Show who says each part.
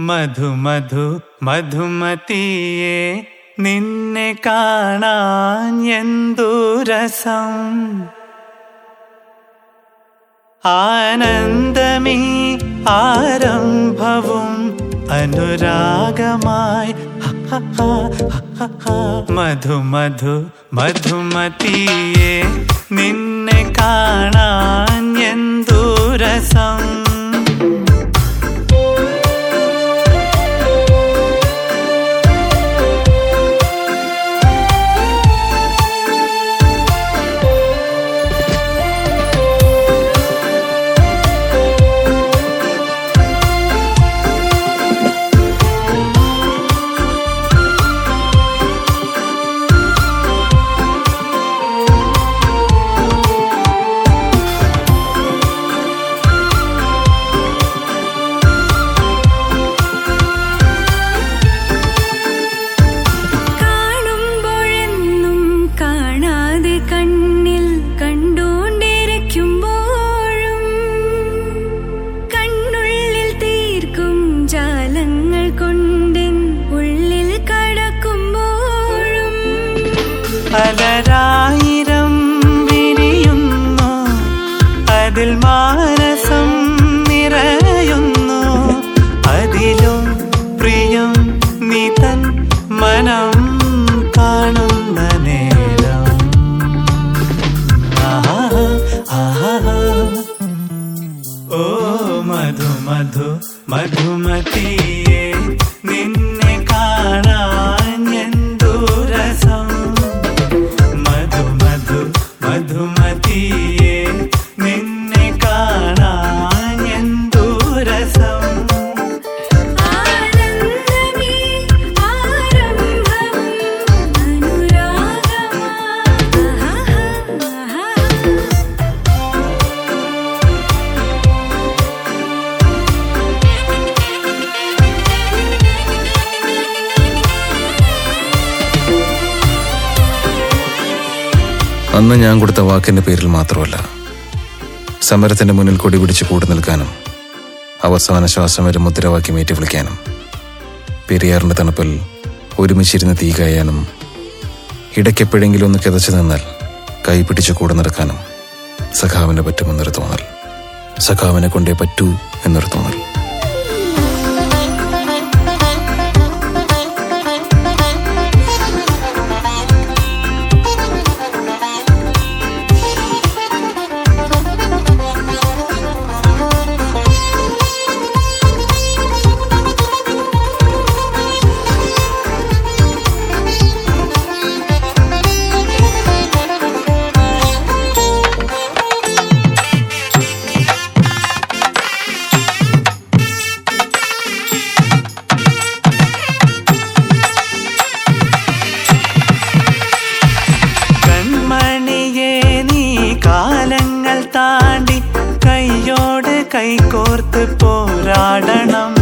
Speaker 1: മധു മധു മധുമതിയെ നിന്നെ കാണാൻ എന്തു രസം? ആനന്ദമീ ആരംഭവും അനുരാഗമായി. മധു മധു മധുമതിയെ നിന്നെ കാണാൻ എന്തു പലരായിരം വിരിയുന്നു. അതിൽ മാനസം നിറയുന്നു. അതിലും പ്രിയം നീ തൻ മനം. ഓ മധു മധു മധുമതിയെ
Speaker 2: അന്ന് ഞാൻ കൊടുത്ത വാക്കിന്റെ പേരിൽ മാത്രമല്ല സമരത്തിന്റെ മുന്നിൽ കൊടി പിടിച്ച് കൂടി നിൽക്കാനും അവസാന ശ്വാസം വരെ മുദ്രാവാക്യം മേറ്റി വിളിക്കാനും പെരിയാറിന്റെ തണുപ്പിൽ ഒരുമിച്ചിരുന്ന് തീ കായാനും ഇടയ്ക്കെപ്പോഴെങ്കിലും ഒന്ന് കിതച്ചു നിന്നാൽ കൈ പിടിച്ച് കൂടെ നടക്കാനും സഖാവിനെ പറ്റുമെന്നൊരു തോന്നൽ. സഖാവിനെ കൊണ്ടേ പറ്റൂ എന്നൊരു തോന്നൽ.
Speaker 1: கை கோர்த்து போராடணும்.